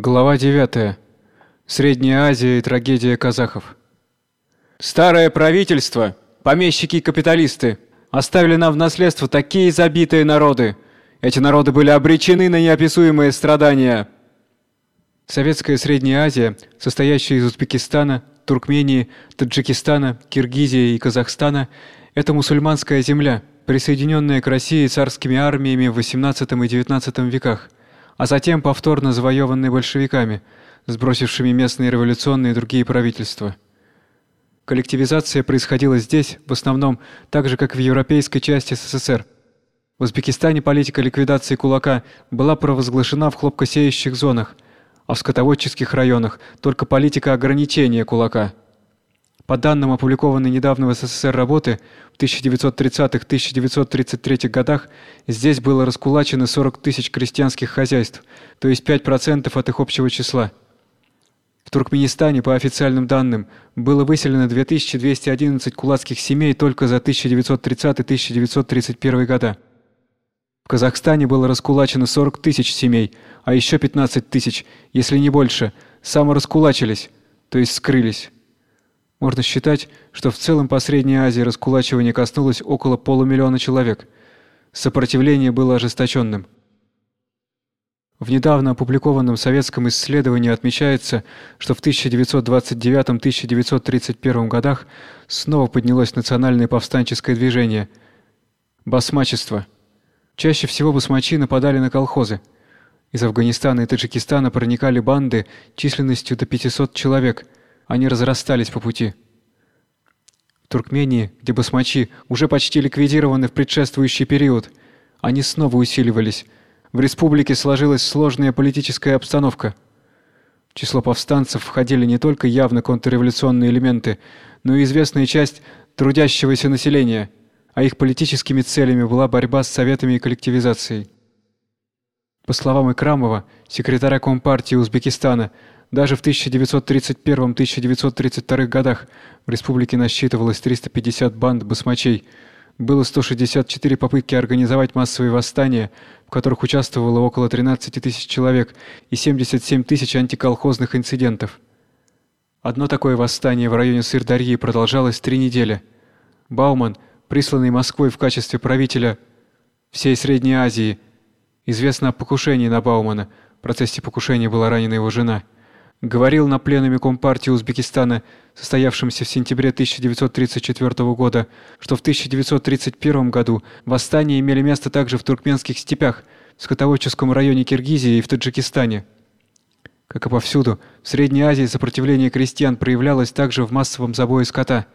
Глава 9. Средняя Азия и трагедия казахов. Старое правительство, помещики и капиталисты оставили нам в наследство такие забитые народы. Эти народы были обречены на неописуемые страдания. Советская Средняя Азия, состоящая из Узбекистана, Туркмении, Таджикистана, Киргизии и Казахстана, это мусульманская земля, присоединенная к России царскими армиями в XVIII и XIX веках а затем повторно завоеванный большевиками, сбросившими местные революционные и другие правительства. Коллективизация происходила здесь, в основном, так же, как в европейской части СССР. В Узбекистане политика ликвидации кулака была провозглашена в хлопкосеющих зонах, а в скотоводческих районах только политика ограничения кулака – по данным опубликованной недавно в СССР работы, в 1930-1933 годах здесь было раскулачено 40 тысяч крестьянских хозяйств, то есть 5% от их общего числа. В Туркменистане, по официальным данным, было выселено 2211 кулацких семей только за 1930-1931 года. В Казахстане было раскулачено 40 тысяч семей, а еще 15 тысяч, если не больше, самораскулачились, то есть скрылись. Можно считать, что в целом по Средней Азии раскулачивание коснулось около полумиллиона человек. Сопротивление было ожесточенным. В недавно опубликованном советском исследовании отмечается, что в 1929-1931 годах снова поднялось национальное повстанческое движение басмачество. Чаще всего басмачи нападали на колхозы. Из Афганистана и Таджикистана проникали банды численностью до 500 человек – они разрастались по пути. В Туркмении, где басмачи уже почти ликвидированы в предшествующий период, они снова усиливались. В республике сложилась сложная политическая обстановка. В число повстанцев входили не только явно контрреволюционные элементы, но и известная часть трудящегося населения, а их политическими целями была борьба с советами и коллективизацией. По словам Икрамова, секретаря Компартии Узбекистана, даже в 1931-1932 годах в республике насчитывалось 350 банд басмачей. Было 164 попытки организовать массовые восстания, в которых участвовало около 13 тысяч человек и 77 тысяч антиколхозных инцидентов. Одно такое восстание в районе Сырдарьи продолжалось три недели. Бауман, присланный Москвой в качестве правителя всей Средней Азии, известно о покушении на Баумана. В процессе покушения была ранена его жена говорил на пленуме Компартии Узбекистана, состоявшемся в сентябре 1934 года, что в 1931 году восстания имели место также в туркменских степях, в скотоводческом районе Киргизии и в Таджикистане. Как и повсюду, в Средней Азии сопротивление крестьян проявлялось также в массовом забое скота.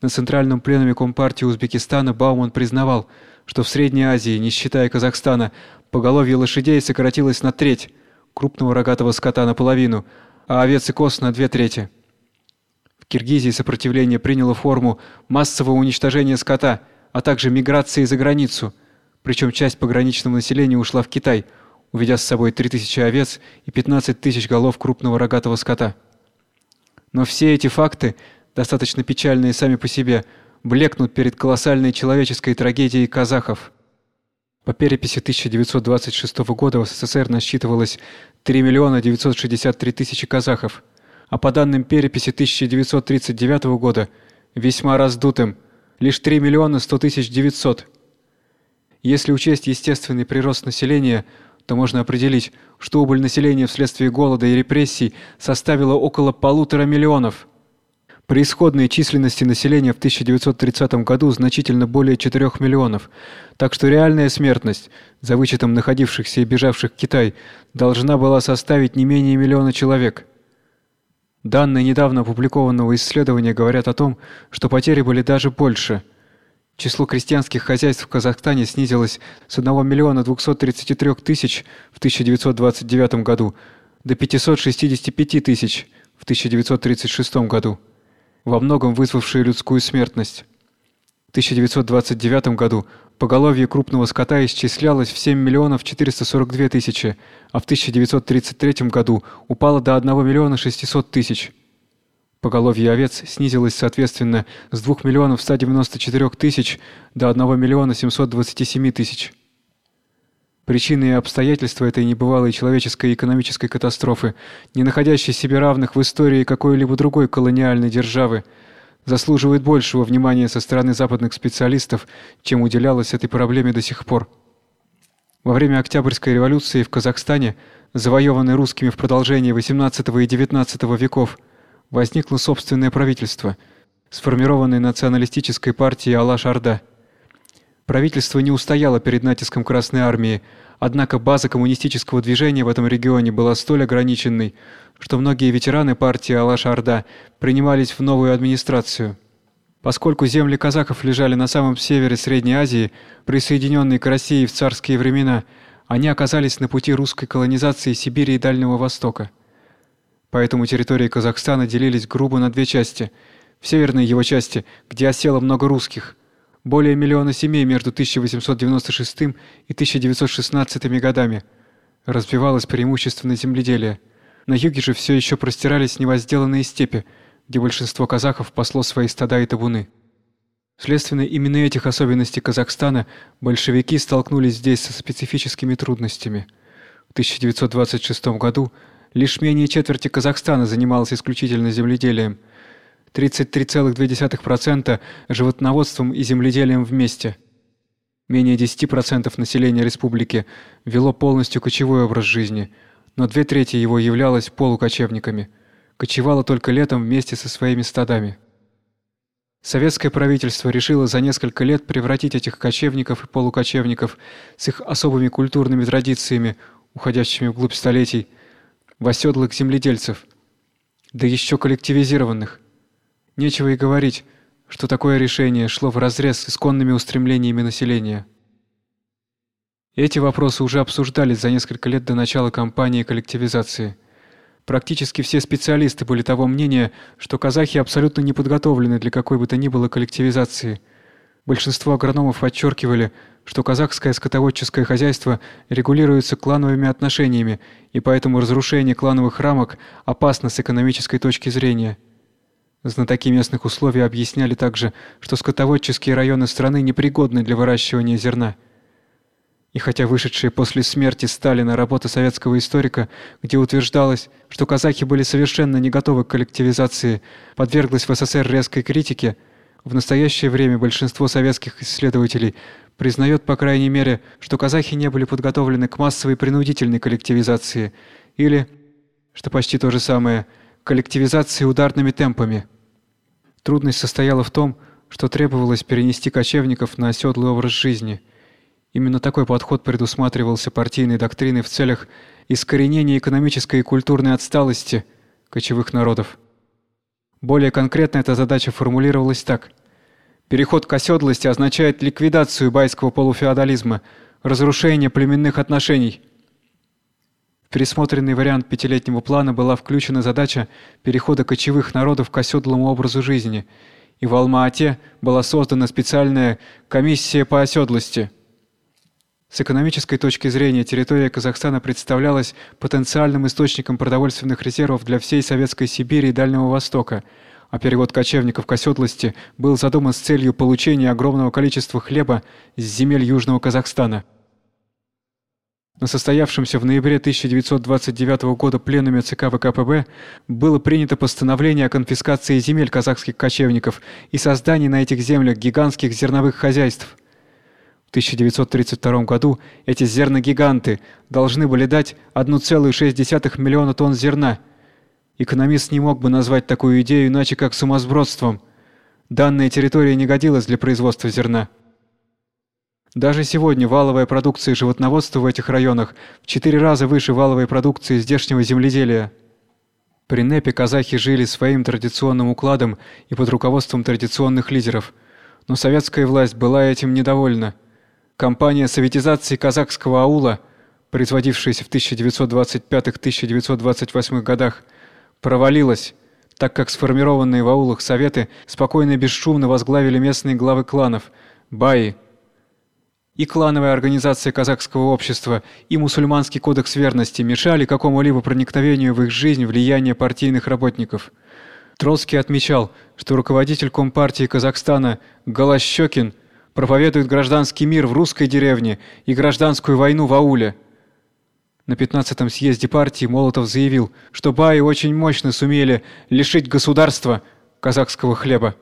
На центральном пленуме Компартии Узбекистана Бауман признавал, что в Средней Азии, не считая Казахстана, поголовье лошадей сократилось на треть – крупного рогатого скота наполовину, а овец и коз на две трети. В Киргизии сопротивление приняло форму массового уничтожения скота, а также миграции за границу, причем часть пограничного населения ушла в Китай, уведя с собой 3000 овец и 15 тысяч голов крупного рогатого скота. Но все эти факты, достаточно печальные сами по себе, блекнут перед колоссальной человеческой трагедией казахов. По переписи 1926 года в СССР насчитывалось 3 миллиона 963 тысячи казахов, а по данным переписи 1939 года, весьма раздутым, лишь 3 миллиона 100 тысяч 900. Если учесть естественный прирост населения, то можно определить, что убыль населения вследствие голода и репрессий составила около полутора миллионов – при исходной численности населения в 1930 году значительно более 4 миллионов, так что реальная смертность, за вычетом находившихся и бежавших в Китай, должна была составить не менее миллиона человек. Данные недавно опубликованного исследования говорят о том, что потери были даже больше. Число крестьянских хозяйств в Казахстане снизилось с 1 миллиона 233 тысяч в 1929 году до 565 тысяч в 1936 году во многом вызвавшие людскую смертность. В 1929 году поголовье крупного скота исчислялось в 7 миллионов 442 тысячи, а в 1933 году упало до 1 миллиона 600 тысяч. Поголовье овец снизилось соответственно с 2 миллионов 194 тысяч до 1 миллиона 727 тысяч. Причины и обстоятельства этой небывалой человеческой и экономической катастрофы, не находящей себе равных в истории какой-либо другой колониальной державы, заслуживают большего внимания со стороны западных специалистов, чем уделялось этой проблеме до сих пор. Во время Октябрьской революции в Казахстане, завоеванной русскими в продолжении XVIII и XIX веков, возникло собственное правительство, сформированное националистической партией Алаш-Орда – Правительство не устояло перед натиском Красной армии, однако база коммунистического движения в этом регионе была столь ограниченной, что многие ветераны партии Алаш-Орда принимались в новую администрацию. Поскольку земли казаков лежали на самом севере Средней Азии, присоединенные к России в царские времена, они оказались на пути русской колонизации Сибири и Дальнего Востока. Поэтому территории Казахстана делились грубо на две части. В северной его части, где осело много русских – более миллиона семей между 1896 и 1916 годами. Развивалось преимущественно земледелие. На юге же все еще простирались невозделанные степи, где большинство казахов пасло свои стада и табуны. Вследствие именно этих особенностей Казахстана большевики столкнулись здесь со специфическими трудностями. В 1926 году лишь менее четверти Казахстана занималось исключительно земледелием – 33,2% животноводством и земледелием вместе. Менее 10% населения республики вело полностью кочевой образ жизни, но две трети его являлось полукочевниками. Кочевало только летом вместе со своими стадами. Советское правительство решило за несколько лет превратить этих кочевников и полукочевников с их особыми культурными традициями, уходящими вглубь столетий, в оседлых земледельцев, да еще коллективизированных. Нечего и говорить, что такое решение шло вразрез с исконными устремлениями населения. Эти вопросы уже обсуждались за несколько лет до начала кампании коллективизации. Практически все специалисты были того мнения, что казахи абсолютно не подготовлены для какой бы то ни было коллективизации. Большинство агрономов подчеркивали, что казахское скотоводческое хозяйство регулируется клановыми отношениями, и поэтому разрушение клановых рамок опасно с экономической точки зрения – Знатоки местных условий объясняли также, что скотоводческие районы страны непригодны для выращивания зерна. И хотя вышедшая после смерти Сталина работа советского историка, где утверждалось, что казахи были совершенно не готовы к коллективизации, подверглась в СССР резкой критике, в настоящее время большинство советских исследователей признает, по крайней мере, что казахи не были подготовлены к массовой принудительной коллективизации или, что почти то же самое, коллективизации ударными темпами. Трудность состояла в том, что требовалось перенести кочевников на оседлый образ жизни. Именно такой подход предусматривался партийной доктриной в целях искоренения экономической и культурной отсталости кочевых народов. Более конкретно эта задача формулировалась так: переход к оседлости означает ликвидацию байского полуфеодализма, разрушение племенных отношений. Пересмотренный вариант пятилетнего плана была включена задача перехода кочевых народов к оседлому образу жизни, и в Алма-Ате была создана специальная комиссия по оседлости. С экономической точки зрения территория Казахстана представлялась потенциальным источником продовольственных резервов для всей советской Сибири и Дальнего Востока, а перевод кочевников к оседлости был задуман с целью получения огромного количества хлеба с земель Южного Казахстана. На состоявшемся в ноябре 1929 года пленуме ЦК ВКПБ было принято постановление о конфискации земель казахских кочевников и создании на этих землях гигантских зерновых хозяйств. В 1932 году эти зерногиганты должны были дать 1,6 миллиона тонн зерна. Экономист не мог бы назвать такую идею иначе как сумасбродством. Данная территория не годилась для производства зерна. Даже сегодня валовая продукция животноводства в этих районах в четыре раза выше валовой продукции здешнего земледелия. При НЭПе казахи жили своим традиционным укладом и под руководством традиционных лидеров. Но советская власть была этим недовольна. Компания советизации казахского аула, производившаяся в 1925-1928 годах, провалилась, так как сформированные в аулах советы спокойно и бесшумно возглавили местные главы кланов – баи – и клановая организация казахского общества, и мусульманский кодекс верности мешали какому-либо проникновению в их жизнь влияния партийных работников. Троцкий отмечал, что руководитель Компартии Казахстана Голощёкин проповедует гражданский мир в русской деревне и гражданскую войну в ауле. На 15-м съезде партии Молотов заявил, что баи очень мощно сумели лишить государства казахского хлеба.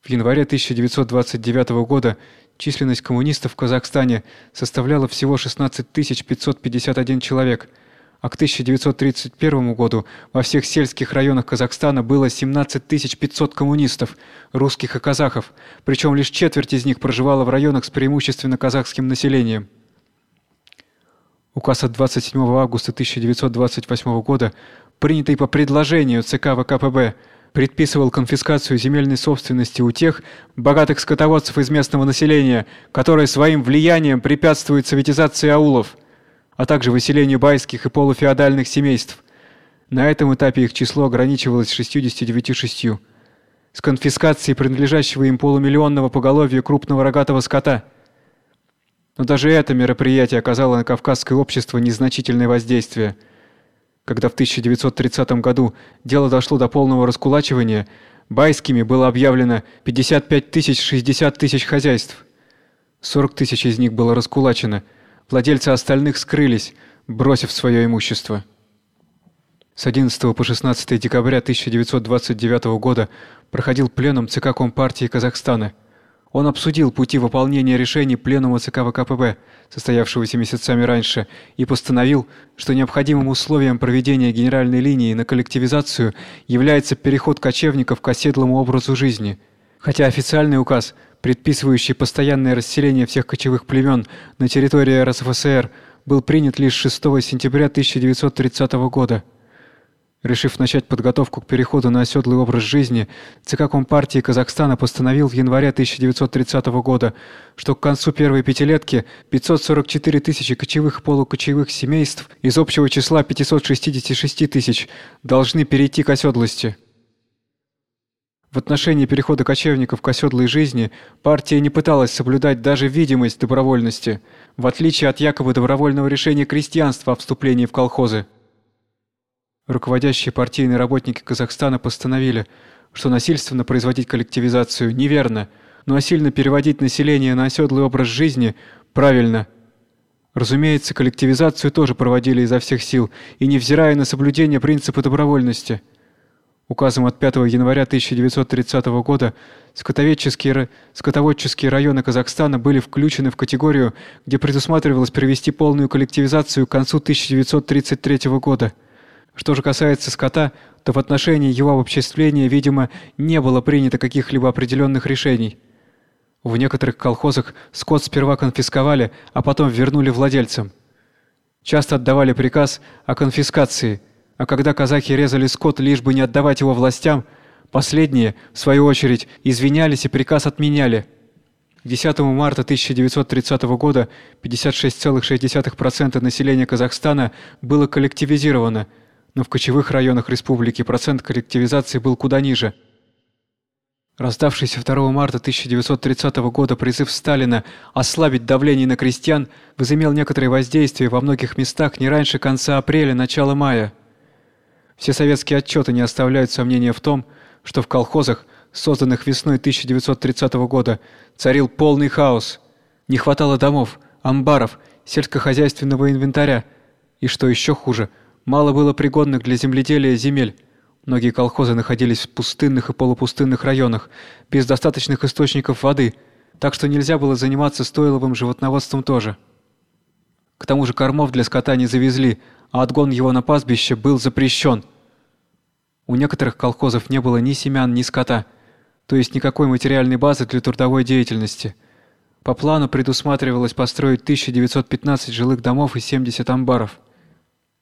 В январе 1929 года численность коммунистов в Казахстане составляла всего 16 551 человек, а к 1931 году во всех сельских районах Казахстана было 17 500 коммунистов, русских и казахов, причем лишь четверть из них проживала в районах с преимущественно казахским населением. Указ от 27 августа 1928 года, принятый по предложению ЦК ВКПБ, предписывал конфискацию земельной собственности у тех богатых скотоводцев из местного населения, которые своим влиянием препятствуют советизации аулов, а также выселению байских и полуфеодальных семейств. На этом этапе их число ограничивалось 69 С конфискацией принадлежащего им полумиллионного поголовья крупного рогатого скота – но даже это мероприятие оказало на кавказское общество незначительное воздействие. Когда в 1930 году дело дошло до полного раскулачивания, байскими было объявлено 55 тысяч 60 тысяч хозяйств. 40 тысяч из них было раскулачено, владельцы остальных скрылись, бросив свое имущество. С 11 по 16 декабря 1929 года проходил пленум ЦК Компартии Казахстана – он обсудил пути выполнения решений Пленума ЦК ВКПБ, состоявшегося месяцами раньше, и постановил, что необходимым условием проведения генеральной линии на коллективизацию является переход кочевников к оседлому образу жизни. Хотя официальный указ, предписывающий постоянное расселение всех кочевых племен на территории РСФСР, был принят лишь 6 сентября 1930 года. Решив начать подготовку к переходу на оседлый образ жизни, ЦК Компартии Казахстана постановил в январе 1930 года, что к концу первой пятилетки 544 тысячи кочевых и полукочевых семейств из общего числа 566 тысяч должны перейти к оседлости. В отношении перехода кочевников к оседлой жизни партия не пыталась соблюдать даже видимость добровольности, в отличие от якобы добровольного решения крестьянства о вступлении в колхозы. Руководящие партийные работники Казахстана постановили, что насильственно производить коллективизацию неверно, но насильно переводить население на оседлый образ жизни правильно. Разумеется, коллективизацию тоже проводили изо всех сил, и невзирая на соблюдение принципа добровольности. Указом от 5 января 1930 года скотоведческие, скотоводческие районы Казахстана были включены в категорию, где предусматривалось провести полную коллективизацию к концу 1933 года. Что же касается скота, то в отношении его обобществления, видимо, не было принято каких-либо определенных решений. В некоторых колхозах скот сперва конфисковали, а потом вернули владельцам. Часто отдавали приказ о конфискации, а когда казахи резали скот лишь бы не отдавать его властям, последние, в свою очередь, извинялись и приказ отменяли. К 10 марта 1930 года 56,6% населения Казахстана было коллективизировано – но в кочевых районах республики процент коллективизации был куда ниже. Раздавшийся 2 марта 1930 года призыв Сталина ослабить давление на крестьян возымел некоторое воздействие во многих местах не раньше конца апреля, начала мая. Все советские отчеты не оставляют сомнения в том, что в колхозах, созданных весной 1930 года, царил полный хаос. Не хватало домов, амбаров, сельскохозяйственного инвентаря и, что еще хуже – Мало было пригодных для земледелия земель. Многие колхозы находились в пустынных и полупустынных районах, без достаточных источников воды, так что нельзя было заниматься стойловым животноводством тоже. К тому же кормов для скота не завезли, а отгон его на пастбище был запрещен. У некоторых колхозов не было ни семян, ни скота, то есть никакой материальной базы для трудовой деятельности. По плану предусматривалось построить 1915 жилых домов и 70 амбаров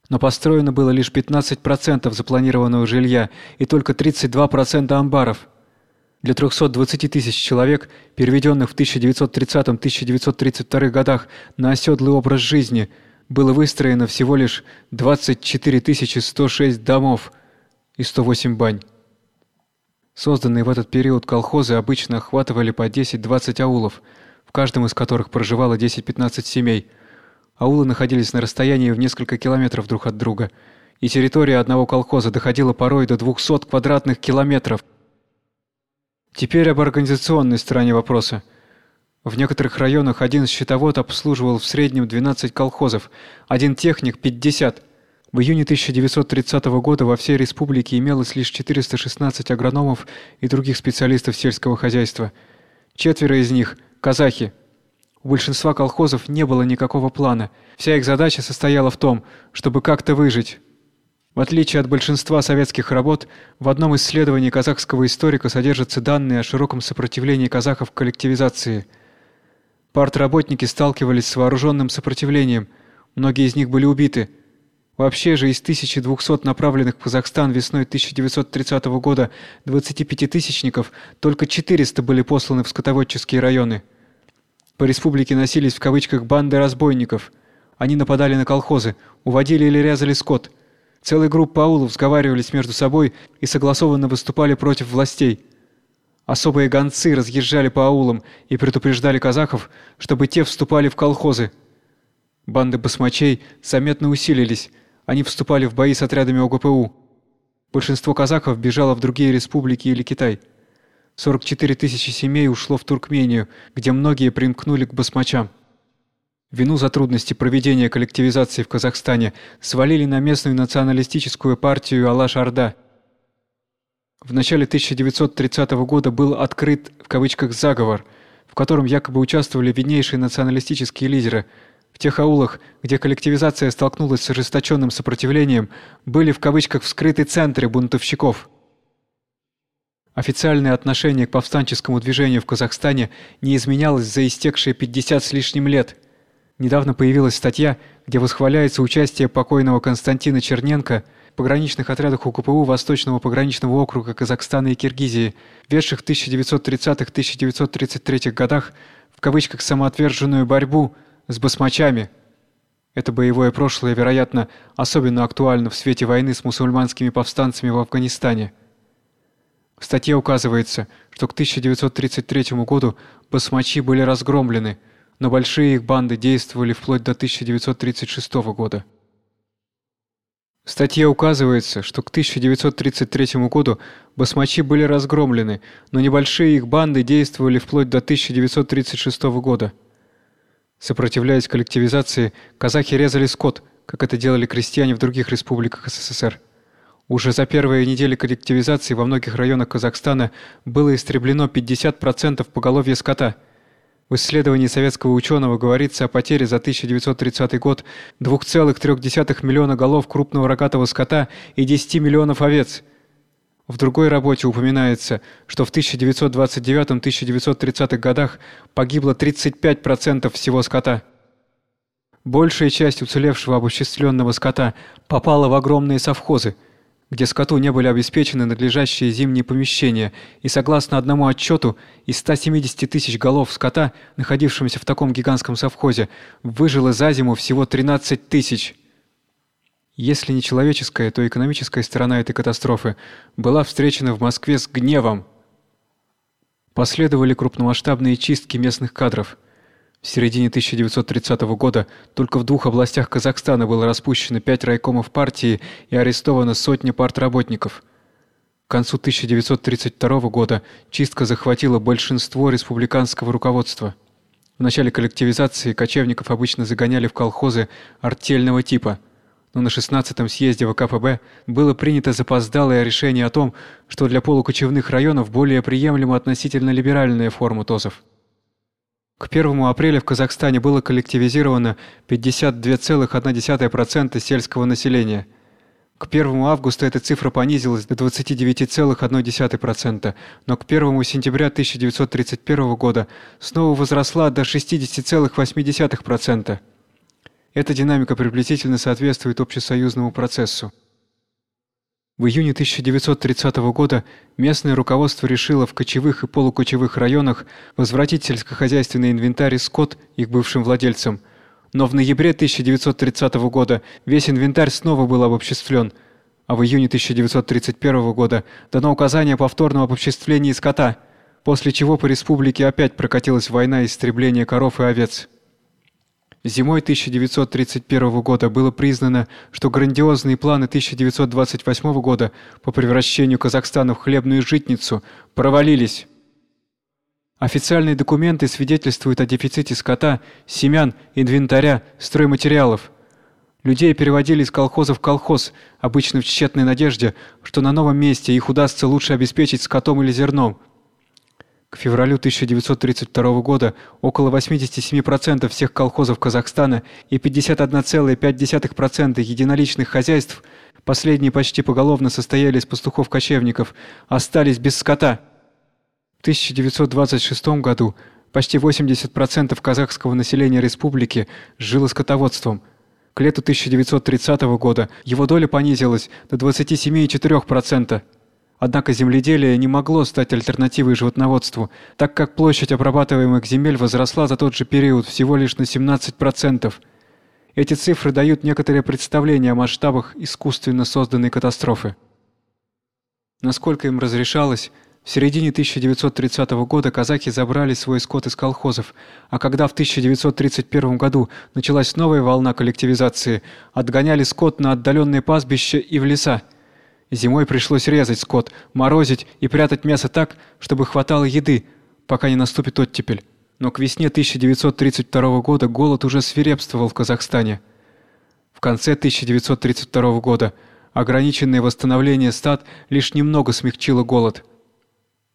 но построено было лишь 15% запланированного жилья и только 32% амбаров. Для 320 тысяч человек, переведенных в 1930-1932 годах на оседлый образ жизни, было выстроено всего лишь 24 106 домов и 108 бань. Созданные в этот период колхозы обычно охватывали по 10-20 аулов, в каждом из которых проживало 10-15 семей – Аулы находились на расстоянии в несколько километров друг от друга, и территория одного колхоза доходила порой до 200 квадратных километров. Теперь об организационной стороне вопроса. В некоторых районах один счетовод обслуживал в среднем 12 колхозов, один техник 50. В июне 1930 года во всей республике имелось лишь 416 агрономов и других специалистов сельского хозяйства. Четверо из них казахи. У большинства колхозов не было никакого плана. Вся их задача состояла в том, чтобы как-то выжить. В отличие от большинства советских работ, в одном исследовании казахского историка содержатся данные о широком сопротивлении казахов к коллективизации. Партработники сталкивались с вооруженным сопротивлением. Многие из них были убиты. Вообще же из 1200 направленных в Казахстан весной 1930 года 25-тысячников только 400 были посланы в скотоводческие районы. По республике носились в кавычках банды разбойников. Они нападали на колхозы, уводили или резали скот. Целые группы аулов сговаривались между собой и согласованно выступали против властей. Особые гонцы разъезжали по аулам и предупреждали казахов, чтобы те вступали в колхозы. Банды басмачей заметно усилились. Они вступали в бои с отрядами ОГПУ. Большинство казахов бежало в другие республики или Китай. 44 тысячи семей ушло в Туркмению, где многие примкнули к басмачам. Вину за трудности проведения коллективизации в Казахстане свалили на местную националистическую партию Алаш-Орда. В начале 1930 года был открыт в кавычках заговор, в котором якобы участвовали виднейшие националистические лидеры – в тех аулах, где коллективизация столкнулась с ожесточенным сопротивлением, были в кавычках вскрыты центры бунтовщиков. Официальное отношение к повстанческому движению в Казахстане не изменялось за истекшие 50 с лишним лет. Недавно появилась статья, где восхваляется участие покойного Константина Черненко в пограничных отрядах УКПУ Восточного пограничного округа Казахстана и Киргизии, ведших в 1930-1933 годах в кавычках самоотверженную борьбу с басмачами. Это боевое прошлое, вероятно, особенно актуально в свете войны с мусульманскими повстанцами в Афганистане. В статье указывается, что к 1933 году басмачи были разгромлены, но большие их банды действовали вплоть до 1936 года. В статье указывается, что к 1933 году басмачи были разгромлены, но небольшие их банды действовали вплоть до 1936 года. Сопротивляясь коллективизации, казахи резали скот, как это делали крестьяне в других республиках СССР. Уже за первые недели коллективизации во многих районах Казахстана было истреблено 50% поголовья скота. В исследовании советского ученого говорится о потере за 1930 год 2,3 миллиона голов крупного рогатого скота и 10 миллионов овец – в другой работе упоминается, что в 1929-1930 годах погибло 35% всего скота. Большая часть уцелевшего обобществленного скота попала в огромные совхозы, где скоту не были обеспечены надлежащие зимние помещения, и согласно одному отчету, из 170 тысяч голов скота, находившимся в таком гигантском совхозе, выжило за зиму всего 13 тысяч. Если не человеческая, то экономическая сторона этой катастрофы была встречена в Москве с гневом. Последовали крупномасштабные чистки местных кадров. В середине 1930 года только в двух областях Казахстана было распущено пять райкомов партии и арестовано сотня партработников. К концу 1932 года чистка захватила большинство республиканского руководства. В начале коллективизации кочевников обычно загоняли в колхозы артельного типа – но на 16-м съезде ВКПБ было принято запоздалое решение о том, что для полукочевных районов более приемлема относительно либеральная форма ТОЗов. К 1 апреля в Казахстане было коллективизировано 52,1% сельского населения. К 1 августа эта цифра понизилась до 29,1%, но к 1 сентября 1931 года снова возросла до 60,8%. Эта динамика приблизительно соответствует общесоюзному процессу. В июне 1930 года местное руководство решило в кочевых и полукочевых районах возвратить сельскохозяйственный инвентарь скот их бывшим владельцам. Но в ноябре 1930 года весь инвентарь снова был обобществлен, а в июне 1931 года дано указание о повторном обобществлении скота, после чего по республике опять прокатилась война истребления коров и овец. Зимой 1931 года было признано, что грандиозные планы 1928 года по превращению Казахстана в хлебную житницу провалились. Официальные документы свидетельствуют о дефиците скота, семян, инвентаря, стройматериалов. Людей переводили из колхоза в колхоз, обычно в тщетной надежде, что на новом месте их удастся лучше обеспечить скотом или зерном. К февралю 1932 года около 87% всех колхозов Казахстана и 51,5% единоличных хозяйств, последние почти поголовно состояли из пастухов-кочевников, остались без скота. В 1926 году почти 80% казахского населения республики жило скотоводством. К лету 1930 года его доля понизилась до 27,4%. Однако земледелие не могло стать альтернативой животноводству, так как площадь обрабатываемых земель возросла за тот же период всего лишь на 17%. Эти цифры дают некоторое представление о масштабах искусственно созданной катастрофы. Насколько им разрешалось, в середине 1930 года казахи забрали свой скот из колхозов, а когда в 1931 году началась новая волна коллективизации, отгоняли скот на отдаленные пастбища и в леса. Зимой пришлось резать скот, морозить и прятать мясо так, чтобы хватало еды, пока не наступит оттепель. Но к весне 1932 года голод уже свирепствовал в Казахстане. В конце 1932 года ограниченное восстановление стад лишь немного смягчило голод.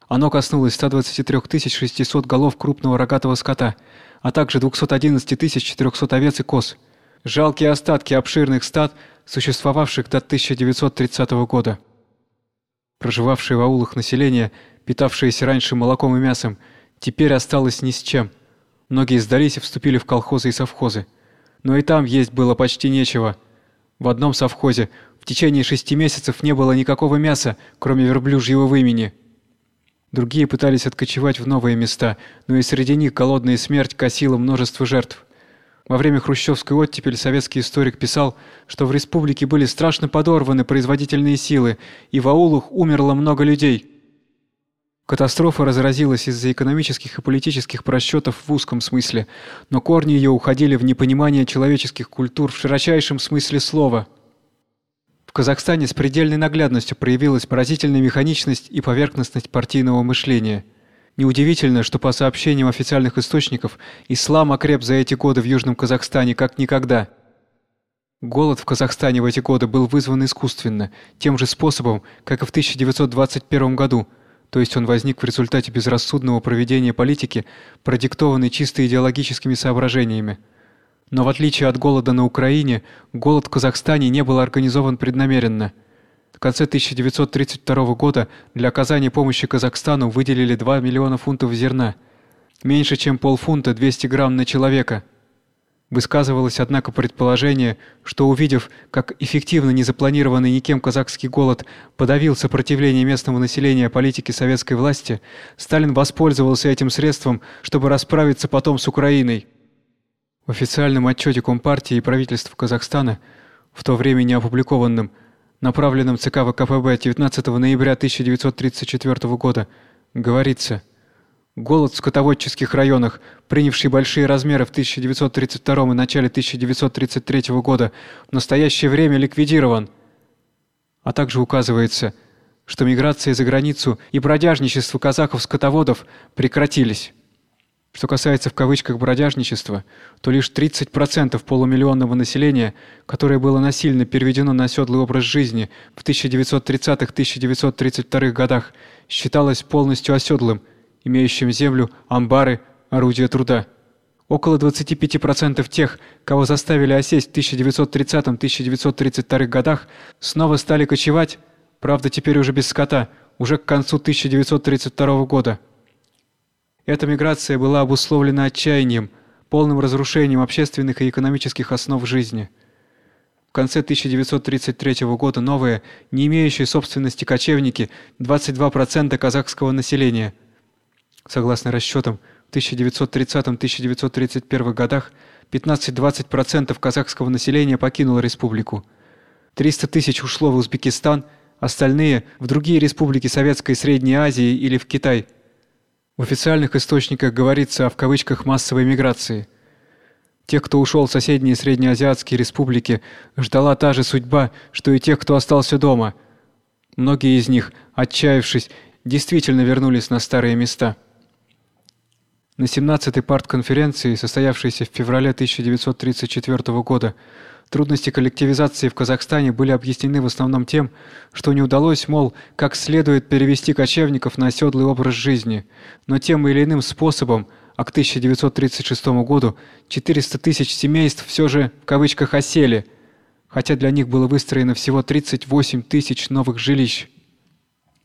Оно коснулось 123 600 голов крупного рогатого скота, а также 211 400 овец и коз. Жалкие остатки обширных стад – существовавших до 1930 года. Проживавшее в аулах население, питавшееся раньше молоком и мясом, теперь осталось ни с чем. Многие сдались и вступили в колхозы и совхозы. Но и там есть было почти нечего. В одном совхозе в течение шести месяцев не было никакого мяса, кроме верблюжьего вымени. Другие пытались откочевать в новые места, но и среди них голодная смерть косила множество жертв. Во время хрущевской оттепели советский историк писал, что в республике были страшно подорваны производительные силы, и в аулах умерло много людей. Катастрофа разразилась из-за экономических и политических просчетов в узком смысле, но корни ее уходили в непонимание человеческих культур в широчайшем смысле слова. В Казахстане с предельной наглядностью проявилась поразительная механичность и поверхностность партийного мышления – Неудивительно, что по сообщениям официальных источников, ислам окреп за эти годы в Южном Казахстане как никогда. Голод в Казахстане в эти годы был вызван искусственно, тем же способом, как и в 1921 году, то есть он возник в результате безрассудного проведения политики, продиктованной чисто идеологическими соображениями. Но в отличие от голода на Украине, голод в Казахстане не был организован преднамеренно – в конце 1932 года для оказания помощи Казахстану выделили 2 миллиона фунтов зерна, меньше чем полфунта 200 грамм на человека. Высказывалось, однако, предположение, что увидев, как эффективно незапланированный никем казахский голод подавил сопротивление местного населения политике советской власти, Сталин воспользовался этим средством, чтобы расправиться потом с Украиной. В официальном отчете Компартии и правительства Казахстана, в то время не опубликованном, направленном ЦК ВКПБ 19 ноября 1934 года, говорится: Голод в скотоводческих районах, принявший большие размеры в 1932 и начале 1933 года, в настоящее время ликвидирован. А также указывается, что миграция за границу и бродяжничество казахов-скотоводов прекратились. Что касается в кавычках бродяжничества, то лишь 30% полумиллионного населения, которое было насильно переведено на оседлый образ жизни в 1930-1932 годах, считалось полностью оседлым, имеющим землю, амбары, орудия труда. Около 25% тех, кого заставили осесть в 1930-1932 годах, снова стали кочевать, правда, теперь уже без скота, уже к концу 1932 года. Эта миграция была обусловлена отчаянием, полным разрушением общественных и экономических основ жизни. В конце 1933 года новые, не имеющие собственности кочевники 22% казахского населения. Согласно расчетам, в 1930-1931 годах 15-20% казахского населения покинуло республику. 300 тысяч ушло в Узбекистан, остальные в другие республики Советской и Средней Азии или в Китай – в официальных источниках говорится о в кавычках массовой миграции. Тех, кто ушел в соседние среднеазиатские республики, ждала та же судьба, что и тех, кто остался дома. Многие из них, отчаявшись, действительно вернулись на старые места. На 17-й партконференции, состоявшейся в феврале 1934 года, трудности коллективизации в Казахстане были объяснены в основном тем, что не удалось, мол, как следует перевести кочевников на оседлый образ жизни, но тем или иным способом, а к 1936 году 400 тысяч семейств все же в кавычках осели, хотя для них было выстроено всего 38 тысяч новых жилищ.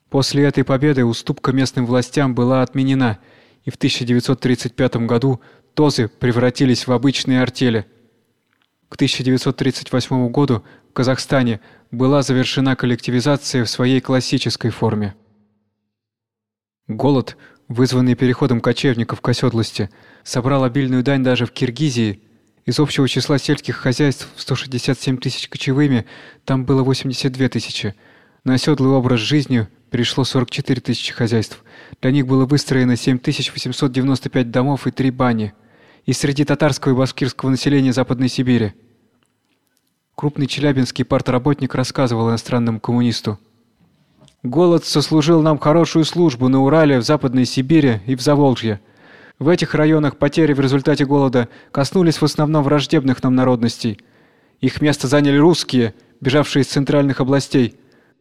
После этой победы уступка местным властям была отменена, и в 1935 году ТОЗы превратились в обычные артели. К 1938 году в Казахстане была завершена коллективизация в своей классической форме. Голод, вызванный переходом кочевников к оседлости, собрал обильную дань даже в Киргизии. Из общего числа сельских хозяйств в 167 тысяч кочевыми там было 82 тысячи. На оседлый образ жизни перешло 44 тысячи хозяйств. Для них было выстроено 7895 домов и три бани. И среди татарского и башкирского населения Западной Сибири. Крупный челябинский партработник рассказывал иностранному коммунисту: Голод сослужил нам хорошую службу на Урале, в Западной Сибири и в Заволжье. В этих районах потери в результате голода коснулись в основном враждебных нам народностей. Их место заняли русские, бежавшие из центральных областей.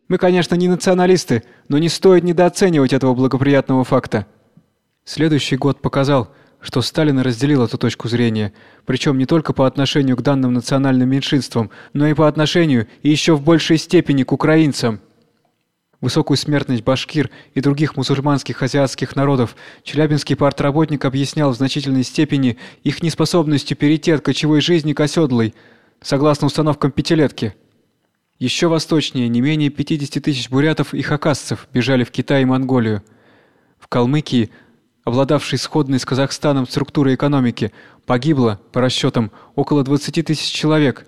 Мы, конечно, не националисты, но не стоит недооценивать этого благоприятного факта. Следующий год показал, что Сталин разделил эту точку зрения, причем не только по отношению к данным национальным меньшинствам, но и по отношению и еще в большей степени к украинцам. Высокую смертность башкир и других мусульманских азиатских народов челябинский партработник объяснял в значительной степени их неспособностью перейти от кочевой жизни к оседлой, согласно установкам пятилетки. Еще восточнее не менее 50 тысяч бурятов и хакасцев бежали в Китай и Монголию. В Калмыкии, обладавшей сходной с Казахстаном структурой экономики, погибло, по расчетам, около 20 тысяч человек,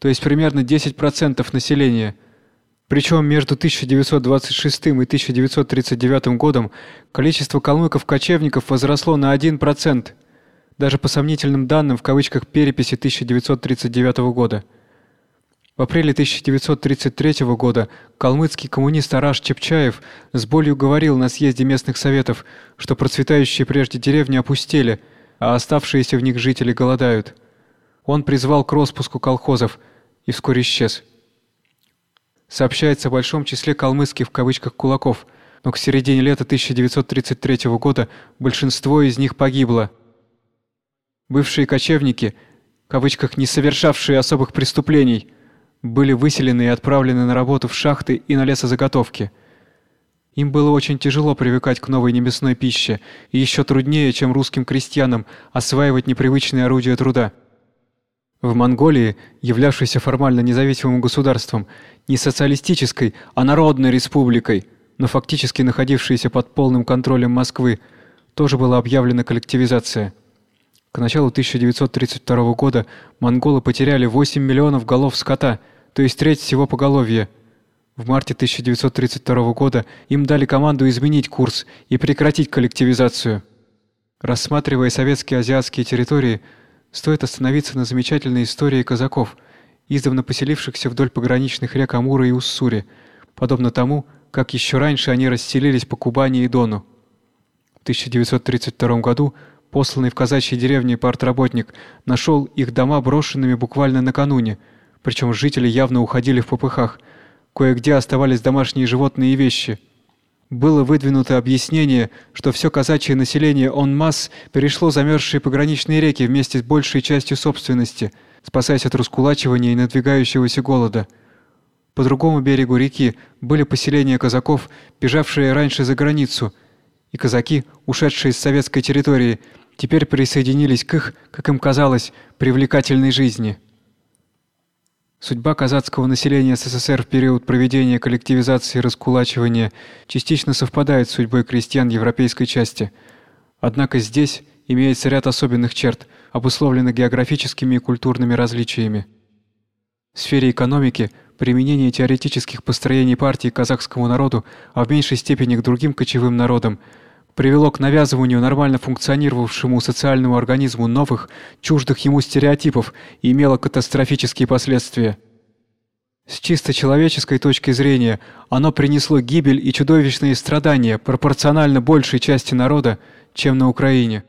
то есть примерно 10% населения. Причем между 1926 и 1939 годом количество калмыков-кочевников возросло на 1%, даже по сомнительным данным в кавычках переписи 1939 года. В апреле 1933 года калмыцкий коммунист Араш Чепчаев с болью говорил на съезде местных советов, что процветающие прежде деревни опустели, а оставшиеся в них жители голодают. Он призвал к распуску колхозов и вскоре исчез. Сообщается о большом числе калмыцких в кавычках кулаков, но к середине лета 1933 года большинство из них погибло. Бывшие кочевники, в кавычках не совершавшие особых преступлений, были выселены и отправлены на работу в шахты и на лесозаготовки. Им было очень тяжело привыкать к новой немясной пище, и еще труднее, чем русским крестьянам, осваивать непривычные орудия труда. В Монголии, являвшейся формально независимым государством, не социалистической, а народной республикой, но фактически находившейся под полным контролем Москвы, тоже была объявлена коллективизация. К началу 1932 года монголы потеряли 8 миллионов голов скота, то есть треть всего поголовья. В марте 1932 года им дали команду изменить курс и прекратить коллективизацию. Рассматривая советские азиатские территории, стоит остановиться на замечательной истории казаков, издавна поселившихся вдоль пограничных рек Амура и Уссури, подобно тому, как еще раньше они расселились по Кубани и Дону. В 1932 году посланный в казачьи деревни партработник, нашел их дома брошенными буквально накануне, причем жители явно уходили в попыхах. Кое-где оставались домашние животные и вещи. Было выдвинуто объяснение, что все казачье население он масс перешло замерзшие пограничные реки вместе с большей частью собственности, спасаясь от раскулачивания и надвигающегося голода. По другому берегу реки были поселения казаков, бежавшие раньше за границу, и казаки, ушедшие с советской территории, теперь присоединились к их, как им казалось, привлекательной жизни. Судьба казацкого населения СССР в период проведения коллективизации и раскулачивания частично совпадает с судьбой крестьян европейской части. Однако здесь имеется ряд особенных черт, обусловленных географическими и культурными различиями. В сфере экономики применение теоретических построений партии казахскому народу, а в меньшей степени к другим кочевым народам – привело к навязыванию нормально функционировавшему социальному организму новых, чуждых ему стереотипов и имело катастрофические последствия. С чисто человеческой точки зрения, оно принесло гибель и чудовищные страдания пропорционально большей части народа, чем на Украине.